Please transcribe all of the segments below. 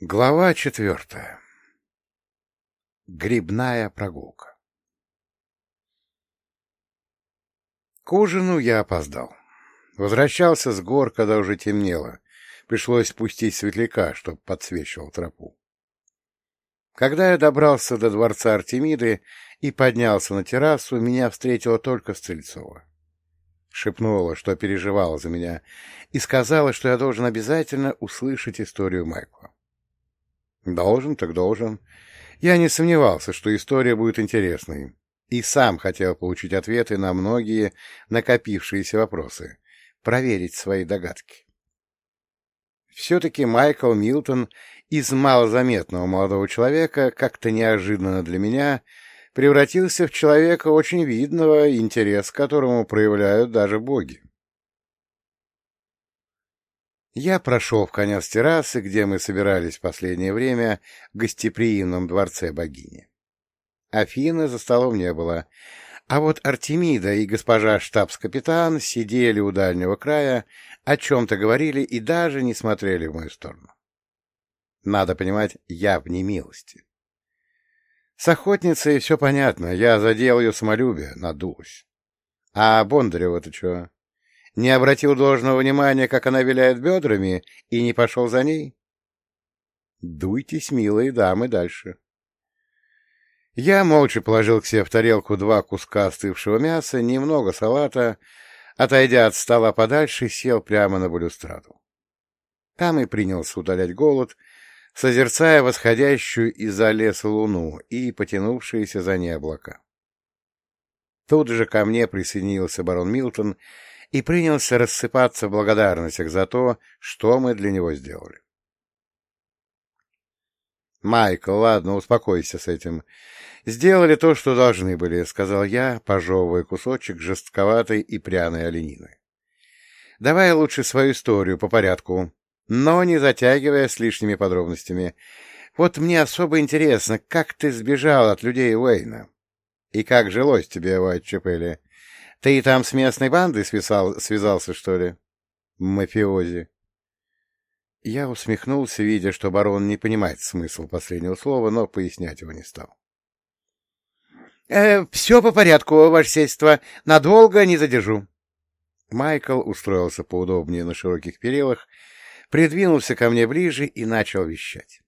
Глава четвертая. Грибная прогулка. К ужину я опоздал. Возвращался с гор, когда уже темнело. Пришлось спустить светляка, чтоб подсвечивал тропу. Когда я добрался до дворца Артемиды и поднялся на террасу, меня встретила только Стрельцова. Шепнула, что переживала за меня, и сказала, что я должен обязательно услышать историю Майкла. Должен, так должен. Я не сомневался, что история будет интересной, и сам хотел получить ответы на многие накопившиеся вопросы, проверить свои догадки. Все-таки Майкл Милтон из малозаметного молодого человека как-то неожиданно для меня превратился в человека очень видного, интерес к которому проявляют даже боги. Я прошел в конец террасы, где мы собирались в последнее время в гостеприимном дворце богини. Афины за столом не было, а вот Артемида и госпожа штабс-капитан сидели у дальнего края, о чем-то говорили и даже не смотрели в мою сторону. Надо понимать, я в немилости. С охотницей все понятно, я задел ее самолюбие, надулась. А Бондарева-то что? Не обратил должного внимания, как она виляет бедрами, и не пошел за ней? Дуйтесь, милые дамы, дальше. Я молча положил к себе в тарелку два куска остывшего мяса, немного салата, отойдя от стола подальше, сел прямо на балюстраду. Там и принялся удалять голод, созерцая восходящую из-за леса луну и потянувшиеся за ней облака. Тут же ко мне присоединился барон Милтон и принялся рассыпаться в благодарностях за то, что мы для него сделали. «Майкл, ладно, успокойся с этим. Сделали то, что должны были», — сказал я, пожевывая кусочек жестковатой и пряной оленины. «Давай лучше свою историю по порядку, но не затягивая с лишними подробностями. Вот мне особо интересно, как ты сбежал от людей Уэйна? И как жилось тебе в Айтчепеле? Ты там с местной бандой связал, связался, что ли? Мафиози. Я усмехнулся, видя, что барон не понимает смысл последнего слова, но пояснять его не стал. «Э, — Все по порядку, ваше сельство. Надолго не задержу. Майкл устроился поудобнее на широких перилах, придвинулся ко мне ближе и начал вещать.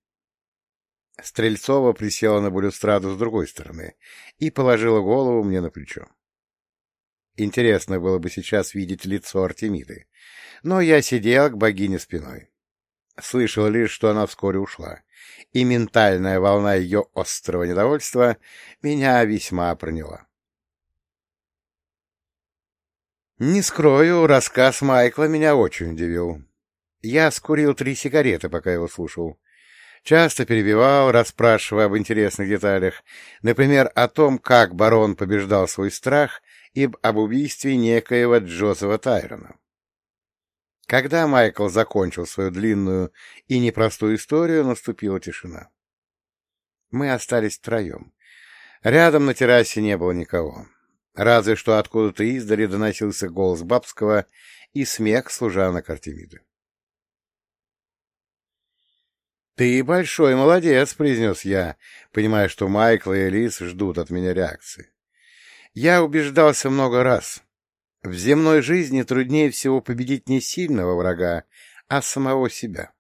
Стрельцова присела на балюстраду с другой стороны и положила голову мне на плечо. Интересно было бы сейчас видеть лицо Артемиды. Но я сидел к богине спиной. Слышал лишь, что она вскоре ушла, и ментальная волна ее острого недовольства меня весьма проняла. Не скрою, рассказ Майкла меня очень удивил. Я скурил три сигареты, пока его слушал. Часто перебивал, расспрашивая об интересных деталях, например, о том, как барон побеждал свой страх и об убийстве некоего Джозефа Тайрона. Когда Майкл закончил свою длинную и непростую историю, наступила тишина. Мы остались втроем. Рядом на террасе не было никого. Разве что откуда-то издали доносился голос Бабского и смех служанок Артемиды. «Ты большой молодец», — произнес я, понимая, что Майкл и Элис ждут от меня реакции. Я убеждался много раз. В земной жизни труднее всего победить не сильного врага, а самого себя.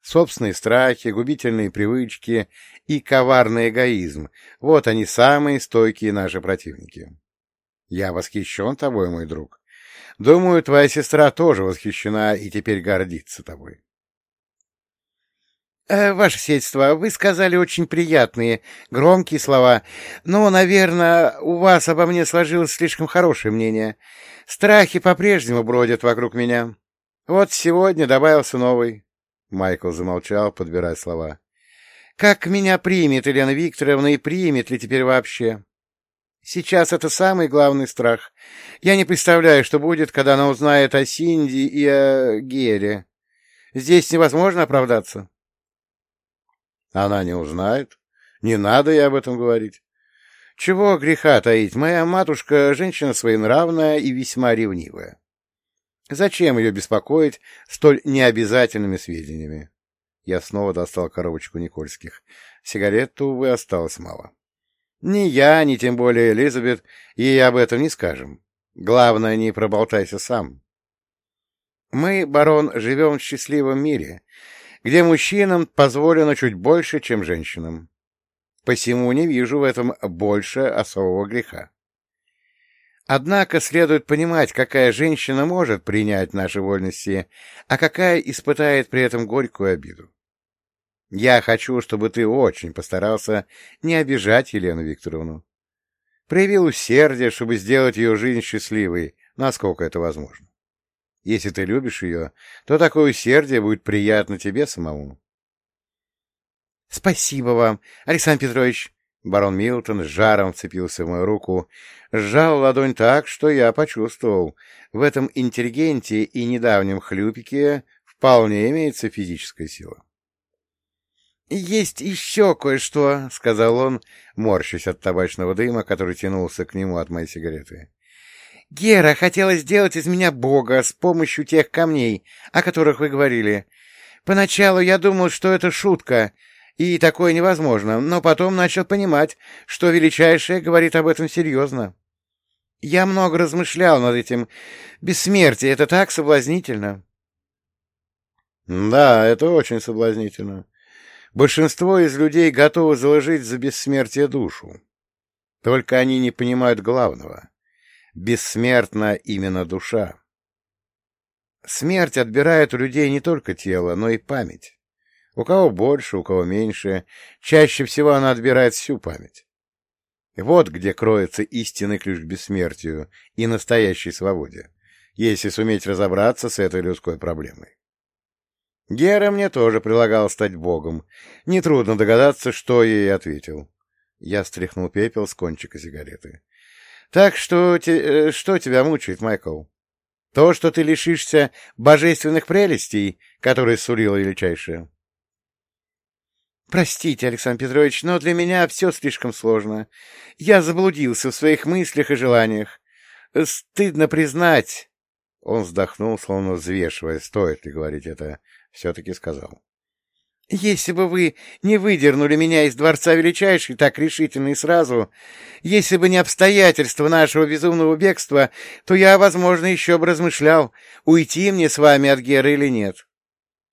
Собственные страхи, губительные привычки и коварный эгоизм — вот они самые стойкие наши противники. Я восхищен тобой, мой друг. Думаю, твоя сестра тоже восхищена и теперь гордится тобой. Э, ваше сельство, вы сказали очень приятные, громкие слова, но, наверное, у вас обо мне сложилось слишком хорошее мнение. Страхи по-прежнему бродят вокруг меня. Вот сегодня добавился новый. Майкл замолчал, подбирая слова. Как меня примет Елена Викторовна и примет ли теперь вообще? Сейчас это самый главный страх. Я не представляю, что будет, когда она узнает о Синди и о Гере. Здесь невозможно оправдаться. Она не узнает. Не надо ей об этом говорить. Чего греха таить? Моя матушка — женщина своенравная и весьма ревнивая. Зачем ее беспокоить столь необязательными сведениями? Я снова достал коробочку Никольских. Сигарет, увы, осталось мало. Ни я, ни тем более Элизабет ей об этом не скажем. Главное, не проболтайся сам. Мы, барон, живем в счастливом мире, где мужчинам позволено чуть больше, чем женщинам. Посему не вижу в этом больше особого греха. Однако следует понимать, какая женщина может принять наши вольности, а какая испытает при этом горькую обиду. Я хочу, чтобы ты очень постарался не обижать Елену Викторовну. Проявил усердие, чтобы сделать ее жизнь счастливой, насколько это возможно. Если ты любишь ее, то такое усердие будет приятно тебе самому. — Спасибо вам, Александр Петрович. Барон Милтон с жаром вцепился в мою руку, сжал ладонь так, что я почувствовал. В этом интеллигенте и недавнем хлюпике вполне имеется физическая сила. — Есть еще кое-что, — сказал он, морщась от табачного дыма, который тянулся к нему от моей сигареты. — Гера хотела сделать из меня бога с помощью тех камней, о которых вы говорили. Поначалу я думал, что это шутка, и такое невозможно, но потом начал понимать, что Величайшее говорит об этом серьезно. Я много размышлял над этим. Бессмертие — это так соблазнительно. — Да, это очень соблазнительно. Большинство из людей готовы заложить за бессмертие душу. Только они не понимают главного. Бессмертна именно душа. Смерть отбирает у людей не только тело, но и память. У кого больше, у кого меньше. Чаще всего она отбирает всю память. Вот где кроется истинный ключ к бессмертию и настоящей свободе, если суметь разобраться с этой людской проблемой. Гера мне тоже предлагал стать богом. Нетрудно догадаться, что я ей ответил. Я стряхнул пепел с кончика сигареты. — Так что, те, э, что тебя мучает, Майкл? То, что ты лишишься божественных прелестей, которые сулила величайшая? — Простите, Александр Петрович, но для меня все слишком сложно. Я заблудился в своих мыслях и желаниях. Стыдно признать... Он вздохнул, словно взвешивая, стоит ли говорить это все-таки сказал. — Если бы вы не выдернули меня из Дворца Величайшей так решительно и сразу, если бы не обстоятельства нашего безумного бегства, то я, возможно, еще бы размышлял, уйти мне с вами от Геры или нет.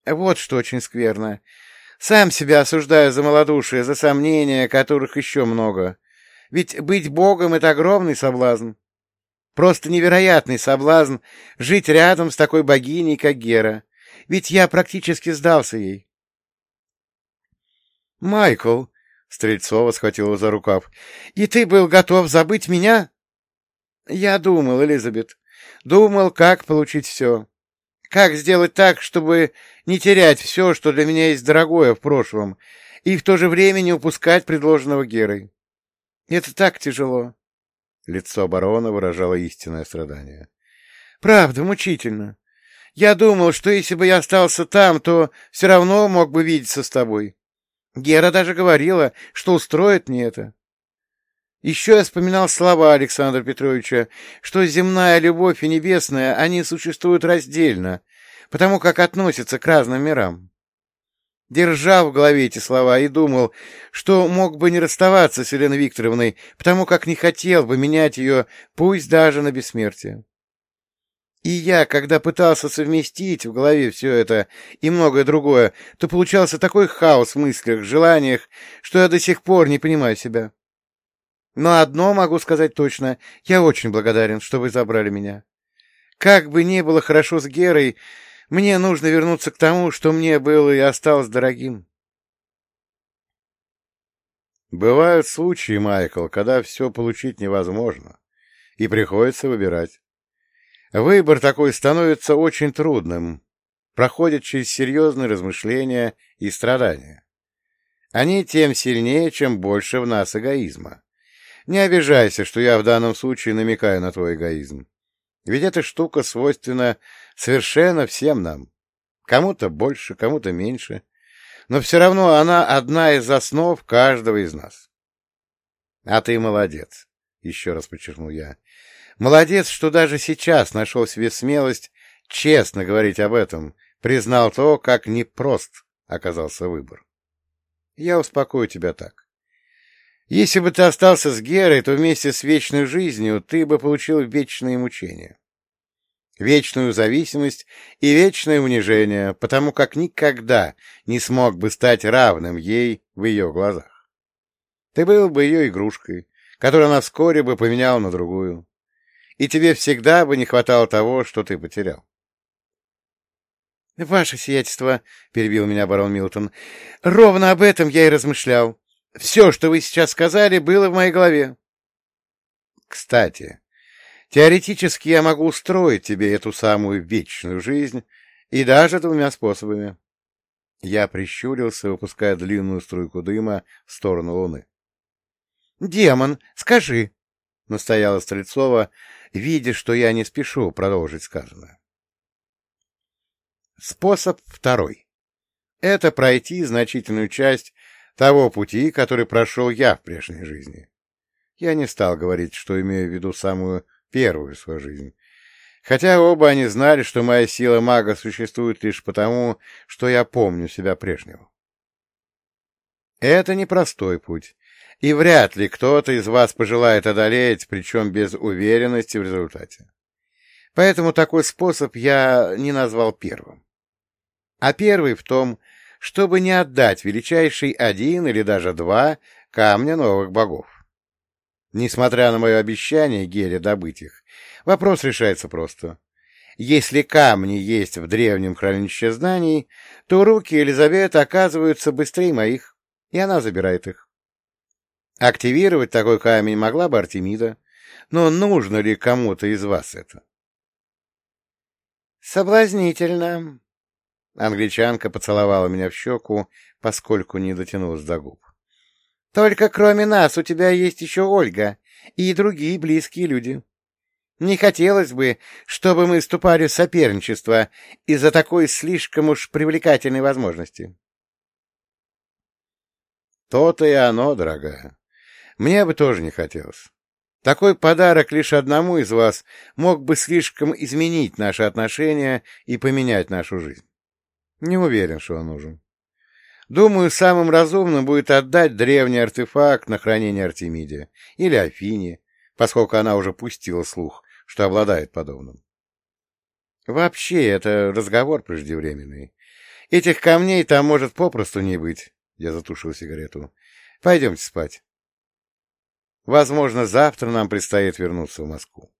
Вот что очень скверно. Сам себя осуждаю за малодушие, за сомнения, которых еще много. Ведь быть богом — это огромный соблазн. Просто невероятный соблазн жить рядом с такой богиней, как Гера. Ведь я практически сдался ей. — Майкл, — Стрельцова схватила за рукав, — и ты был готов забыть меня? — Я думал, Элизабет, думал, как получить все. Как сделать так, чтобы не терять все, что для меня есть дорогое в прошлом, и в то же время не упускать предложенного Герой. Это так тяжело. Лицо барона выражало истинное страдание. — Правда, мучительно. Я думал, что если бы я остался там, то все равно мог бы видеться с тобой. Гера даже говорила, что устроит мне это. Еще я вспоминал слова Александра Петровича, что земная любовь и небесная, они существуют раздельно, потому как относятся к разным мирам. Держал в голове эти слова и думал, что мог бы не расставаться с Еленой Викторовной, потому как не хотел бы менять ее, пусть даже на бессмертие. И я, когда пытался совместить в голове все это и многое другое, то получался такой хаос в мыслях, желаниях, что я до сих пор не понимаю себя. Но одно могу сказать точно, я очень благодарен, что вы забрали меня. Как бы ни было хорошо с Герой, мне нужно вернуться к тому, что мне было и осталось дорогим. Бывают случаи, Майкл, когда все получить невозможно, и приходится выбирать. Выбор такой становится очень трудным, проходит через серьезные размышления и страдания. Они тем сильнее, чем больше в нас эгоизма. Не обижайся, что я в данном случае намекаю на твой эгоизм. Ведь эта штука свойственна совершенно всем нам. Кому-то больше, кому-то меньше. Но все равно она одна из основ каждого из нас. — А ты молодец, — еще раз подчеркнул я. Молодец, что даже сейчас нашел себе смелость честно говорить об этом, признал то, как непрост оказался выбор. Я успокою тебя так. Если бы ты остался с Герой, то вместе с вечной жизнью ты бы получил вечные мучения. Вечную зависимость и вечное унижение, потому как никогда не смог бы стать равным ей в ее глазах. Ты был бы ее игрушкой, которую она вскоре бы поменяла на другую, и тебе всегда бы не хватало того, что ты потерял. — Ваше сиятельство, — перебил меня барон Милтон, — ровно об этом я и размышлял. Все, что вы сейчас сказали, было в моей голове. — Кстати, теоретически я могу устроить тебе эту самую вечную жизнь, и даже двумя способами. Я прищурился, выпуская длинную струйку дыма в сторону луны. — Демон, скажи, — настояла Стрельцова, видя, что я не спешу продолжить сказанное. Способ второй. Это пройти значительную часть того пути, который прошел я в прежней жизни. Я не стал говорить, что имею в виду самую первую свою жизнь. Хотя оба они знали, что моя сила мага существует лишь потому, что я помню себя прежнего. Это непростой путь, и вряд ли кто-то из вас пожелает одолеть, причем без уверенности в результате. Поэтому такой способ я не назвал первым а первый в том, чтобы не отдать величайший один или даже два камня новых богов. Несмотря на мое обещание Гере добыть их, вопрос решается просто. Если камни есть в древнем хранилище знаний, то руки Елизаветы оказываются быстрее моих, и она забирает их. Активировать такой камень могла бы Артемида, но нужно ли кому-то из вас это? — Соблазнительно, Англичанка поцеловала меня в щеку, поскольку не дотянулась до губ. — Только кроме нас у тебя есть еще Ольга и другие близкие люди. Не хотелось бы, чтобы мы вступали в соперничество из-за такой слишком уж привлекательной возможности. То-то и оно, дорогая. Мне бы тоже не хотелось. Такой подарок лишь одному из вас мог бы слишком изменить наши отношения и поменять нашу жизнь. Не уверен, что он нужен. Думаю, самым разумным будет отдать древний артефакт на хранение Артемиде или Афине, поскольку она уже пустила слух, что обладает подобным. Вообще, это разговор преждевременный. Этих камней там может попросту не быть. Я затушил сигарету. Пойдемте спать. Возможно, завтра нам предстоит вернуться в Москву.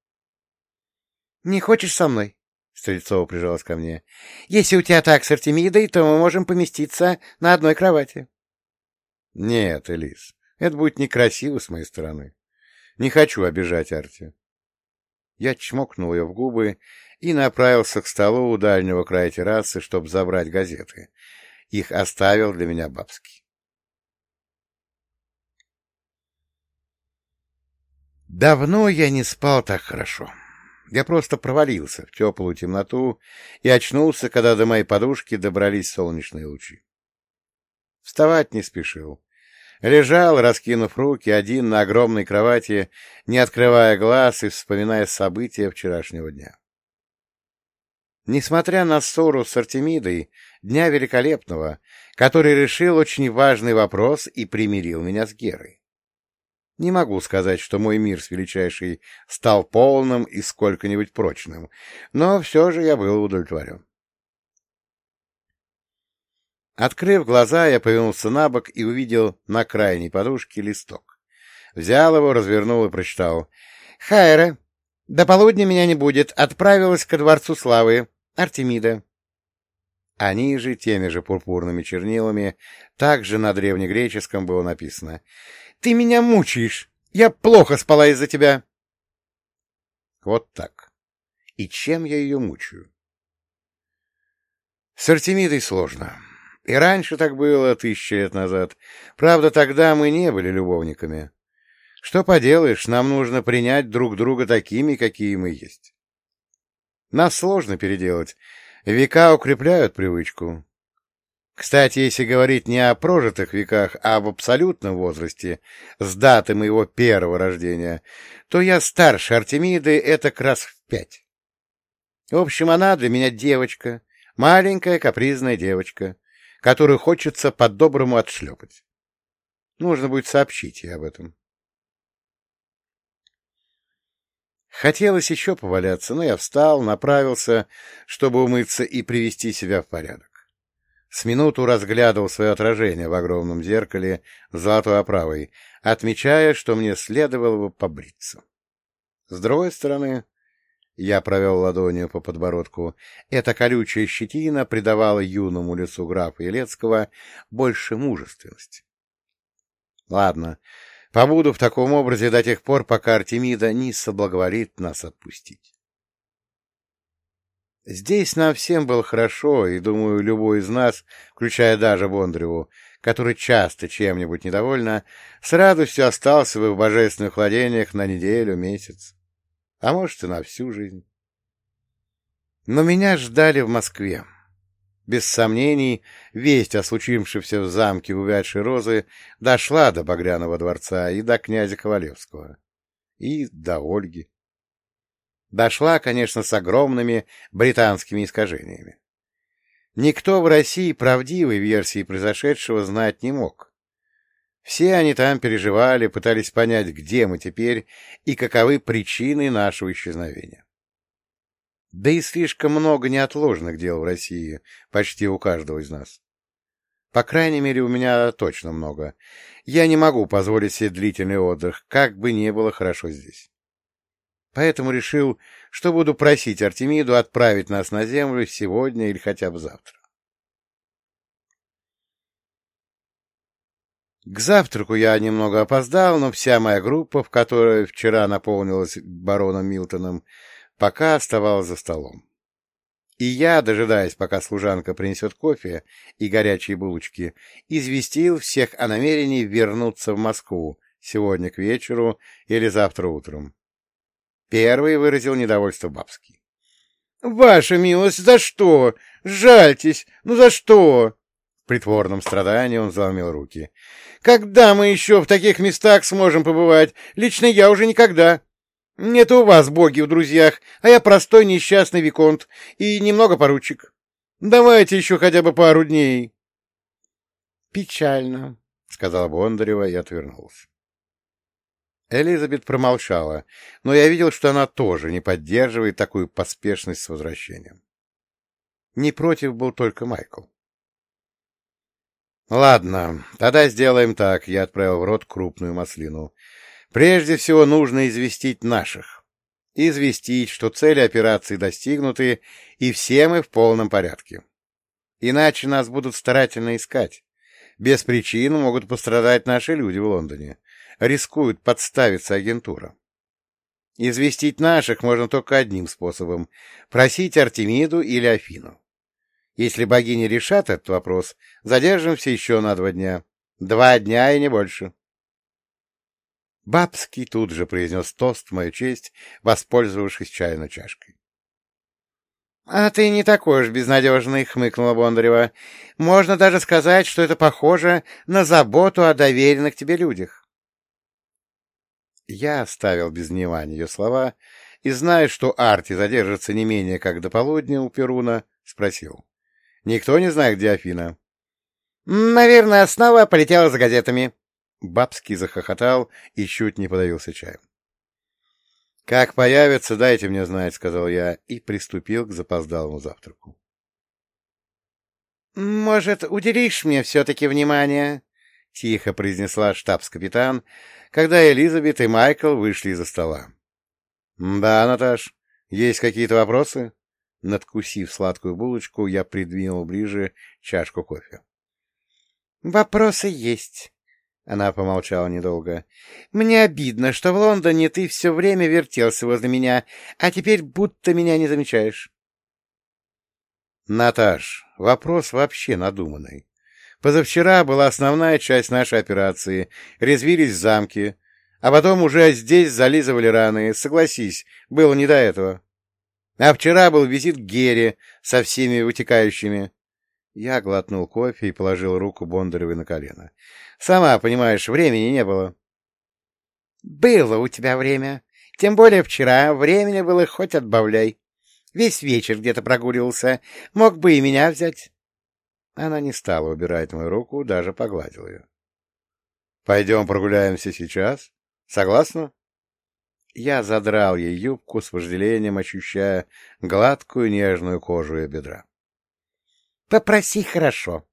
— Не хочешь со мной? Стрельцова прижалась ко мне. — Если у тебя так с Артемидой, то мы можем поместиться на одной кровати. — Нет, Элис, это будет некрасиво с моей стороны. Не хочу обижать Арти. Я чмокнул ее в губы и направился к столу у дальнего края террасы, чтобы забрать газеты. Их оставил для меня Бабский. Давно я не спал так хорошо. Я просто провалился в теплую темноту и очнулся, когда до моей подушки добрались солнечные лучи. Вставать не спешил. Лежал, раскинув руки, один на огромной кровати, не открывая глаз и вспоминая события вчерашнего дня. Несмотря на ссору с Артемидой, дня великолепного, который решил очень важный вопрос и примирил меня с Герой. Не могу сказать, что мой мир с величайшей стал полным и сколько-нибудь прочным, но все же я был удовлетворен. Открыв глаза, я повернулся на бок и увидел на крайней подушке листок. Взял его, развернул и прочитал. «Хайра, до полудня меня не будет. Отправилась ко Дворцу Славы. Артемида». Они же, теми же пурпурными чернилами, также на древнегреческом было написано ты меня мучаешь. Я плохо спала из-за тебя. Вот так. И чем я ее мучаю? С Артемидой сложно. И раньше так было, тысячи лет назад. Правда, тогда мы не были любовниками. Что поделаешь, нам нужно принять друг друга такими, какие мы есть. Нас сложно переделать. Века укрепляют привычку. Кстати, если говорить не о прожитых веках, а об абсолютном возрасте, с даты моего первого рождения, то я старше Артемиды это раз в пять. В общем, она для меня девочка, маленькая капризная девочка, которую хочется по-доброму отшлепать. Нужно будет сообщить ей об этом. Хотелось еще поваляться, но я встал, направился, чтобы умыться и привести себя в порядок. С минуту разглядывал свое отражение в огромном зеркале с золотой оправой, отмечая, что мне следовало бы побриться. С другой стороны, я провел ладонью по подбородку, эта колючая щетина придавала юному лицу графа Елецкого больше мужественности. Ладно, побуду в таком образе до тех пор, пока Артемида не соблаговолит нас отпустить. Здесь нам всем было хорошо, и, думаю, любой из нас, включая даже Бондареву, который часто чем-нибудь недовольна, с радостью остался бы в божественных владениях на неделю, месяц, а может и на всю жизнь. Но меня ждали в Москве. Без сомнений, весть о случившемся в замке увядшей розы дошла до Багряного дворца и до князя Ковалевского, и до Ольги дошла, конечно, с огромными британскими искажениями. Никто в России правдивой версии произошедшего знать не мог. Все они там переживали, пытались понять, где мы теперь и каковы причины нашего исчезновения. Да и слишком много неотложных дел в России, почти у каждого из нас. По крайней мере, у меня точно много. Я не могу позволить себе длительный отдых, как бы ни было хорошо здесь поэтому решил, что буду просить Артемиду отправить нас на землю сегодня или хотя бы завтра. К завтраку я немного опоздал, но вся моя группа, в которой вчера наполнилась бароном Милтоном, пока оставалась за столом. И я, дожидаясь, пока служанка принесет кофе и горячие булочки, известил всех о намерении вернуться в Москву сегодня к вечеру или завтра утром. Первый выразил недовольство Бабский. — Ваша милость, за что? Жальтесь! Ну за что? В притворном страдании он заломил руки. — Когда мы еще в таких местах сможем побывать? Лично я уже никогда. Нет у вас боги в друзьях, а я простой несчастный виконт и немного поручик. Давайте еще хотя бы пару дней. — Печально, — сказала Бондарева и отвернулась. Элизабет промолчала, но я видел, что она тоже не поддерживает такую поспешность с возвращением. Не против был только Майкл. «Ладно, тогда сделаем так», — я отправил в рот крупную маслину. «Прежде всего нужно известить наших. Известить, что цели операции достигнуты, и все мы в полном порядке. Иначе нас будут старательно искать. Без причин могут пострадать наши люди в Лондоне рискует подставиться агентура. Известить наших можно только одним способом — просить Артемиду или Афину. Если богини решат этот вопрос, задержимся еще на два дня. Два дня и не больше. Бабский тут же произнес тост в мою честь, воспользовавшись чайной чашкой. — А ты не такой уж безнадежный, — хмыкнула Бондарева. — Можно даже сказать, что это похоже на заботу о доверенных тебе людях. Я оставил без внимания ее слова и, зная, что Арти задержится не менее как до полудня у Перуна, спросил. — Никто не знает, где Афина? — Наверное, снова полетела за газетами. Бабский захохотал и чуть не подавился чаем. — Как появится, дайте мне знать, — сказал я и приступил к запоздалому завтраку. — Может, уделишь мне все-таки внимание? — тихо произнесла штабс-капитан, когда Элизабет и Майкл вышли из-за стола. — Да, Наташ, есть какие-то вопросы? Надкусив сладкую булочку, я придвинул ближе чашку кофе. — Вопросы есть. Она помолчала недолго. — Мне обидно, что в Лондоне ты все время вертелся возле меня, а теперь будто меня не замечаешь. — Наташ, вопрос вообще надуманный. Позавчера была основная часть нашей операции. Резвились в замке. А потом уже здесь зализывали раны. Согласись, было не до этого. А вчера был визит к Гере со всеми вытекающими. Я глотнул кофе и положил руку Бондаревой на колено. Сама, понимаешь, времени не было. — Было у тебя время. Тем более вчера времени было хоть отбавляй. Весь вечер где-то прогуливался. Мог бы и меня взять. Она не стала убирать мою руку, даже погладила ее. — Пойдем прогуляемся сейчас? Согласна? Я задрал ей юбку с вожделением, ощущая гладкую нежную кожу ее бедра. — Попроси хорошо,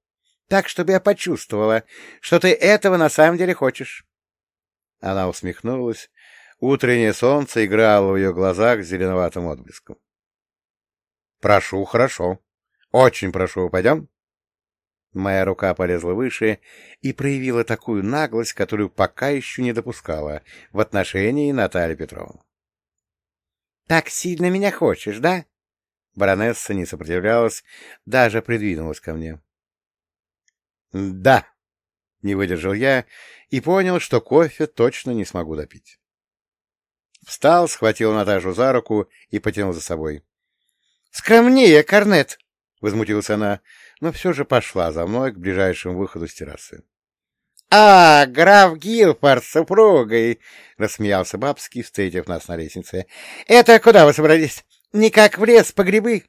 так, чтобы я почувствовала, что ты этого на самом деле хочешь. Она усмехнулась. Утреннее солнце играло в ее глазах с зеленоватым отблеском. — Прошу, хорошо. Очень прошу, пойдем? Моя рука полезла выше и проявила такую наглость, которую пока еще не допускала в отношении Натальи Петровны. — Так сильно меня хочешь, да? Баронесса не сопротивлялась, даже придвинулась ко мне. — Да, — не выдержал я и понял, что кофе точно не смогу допить. Встал, схватил Наташу за руку и потянул за собой. — Скромнее, Корнет! — возмутилась она но все же пошла за мной к ближайшему выходу с террасы. — А, граф Гилфорд с супругой! — рассмеялся Бабский, встретив нас на лестнице. — Это куда вы собрались? Никак в лес по грибы?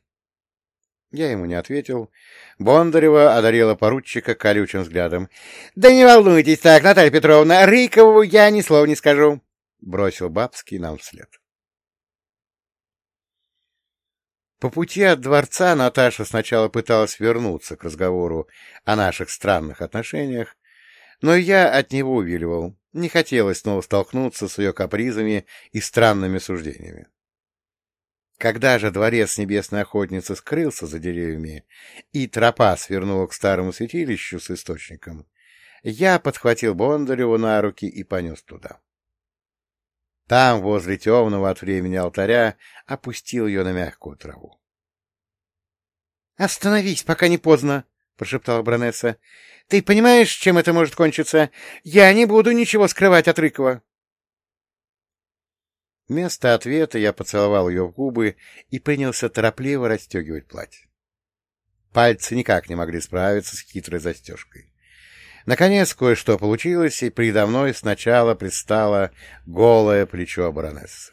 Я ему не ответил. Бондарева одарила поручика колючим взглядом. — Да не волнуйтесь так, Наталья Петровна, Рыкову я ни слова не скажу! — бросил Бабский нам вслед. По пути от дворца Наташа сначала пыталась вернуться к разговору о наших странных отношениях, но я от него увиливал. Не хотелось снова столкнуться с ее капризами и странными суждениями. Когда же дворец небесной охотницы скрылся за деревьями, и тропа свернула к старому святилищу с источником, я подхватил Бондареву на руки и понес туда. Там, возле темного от времени алтаря, опустил ее на мягкую траву. — Остановись, пока не поздно, — прошептала Бронесса. — Ты понимаешь, чем это может кончиться? Я не буду ничего скрывать от Рыкова. Вместо ответа я поцеловал ее в губы и принялся торопливо расстегивать платье. Пальцы никак не могли справиться с хитрой застежкой. Наконец кое-что получилось, и передо мной сначала предстало голое плечо баронессы.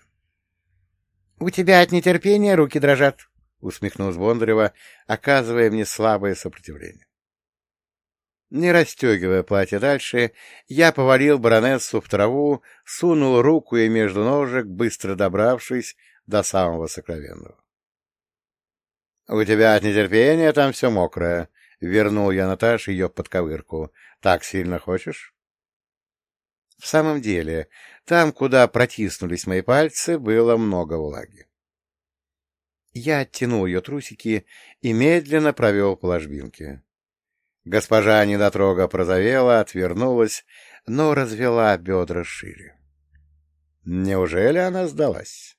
— У тебя от нетерпения руки дрожат, — усмехнулась Бондарева, оказывая мне слабое сопротивление. Не расстегивая платье дальше, я повалил баронессу в траву, сунул руку ей между ножек, быстро добравшись до самого сокровенного. — У тебя от нетерпения там все мокрое, — вернул я Наташе ее подковырку. Так сильно хочешь? В самом деле, там, куда протиснулись мои пальцы, было много влаги. Я оттянул ее трусики и медленно провел по ложбинке. Госпожа недотрога прозовела, отвернулась, но развела бедра шире. Неужели она сдалась?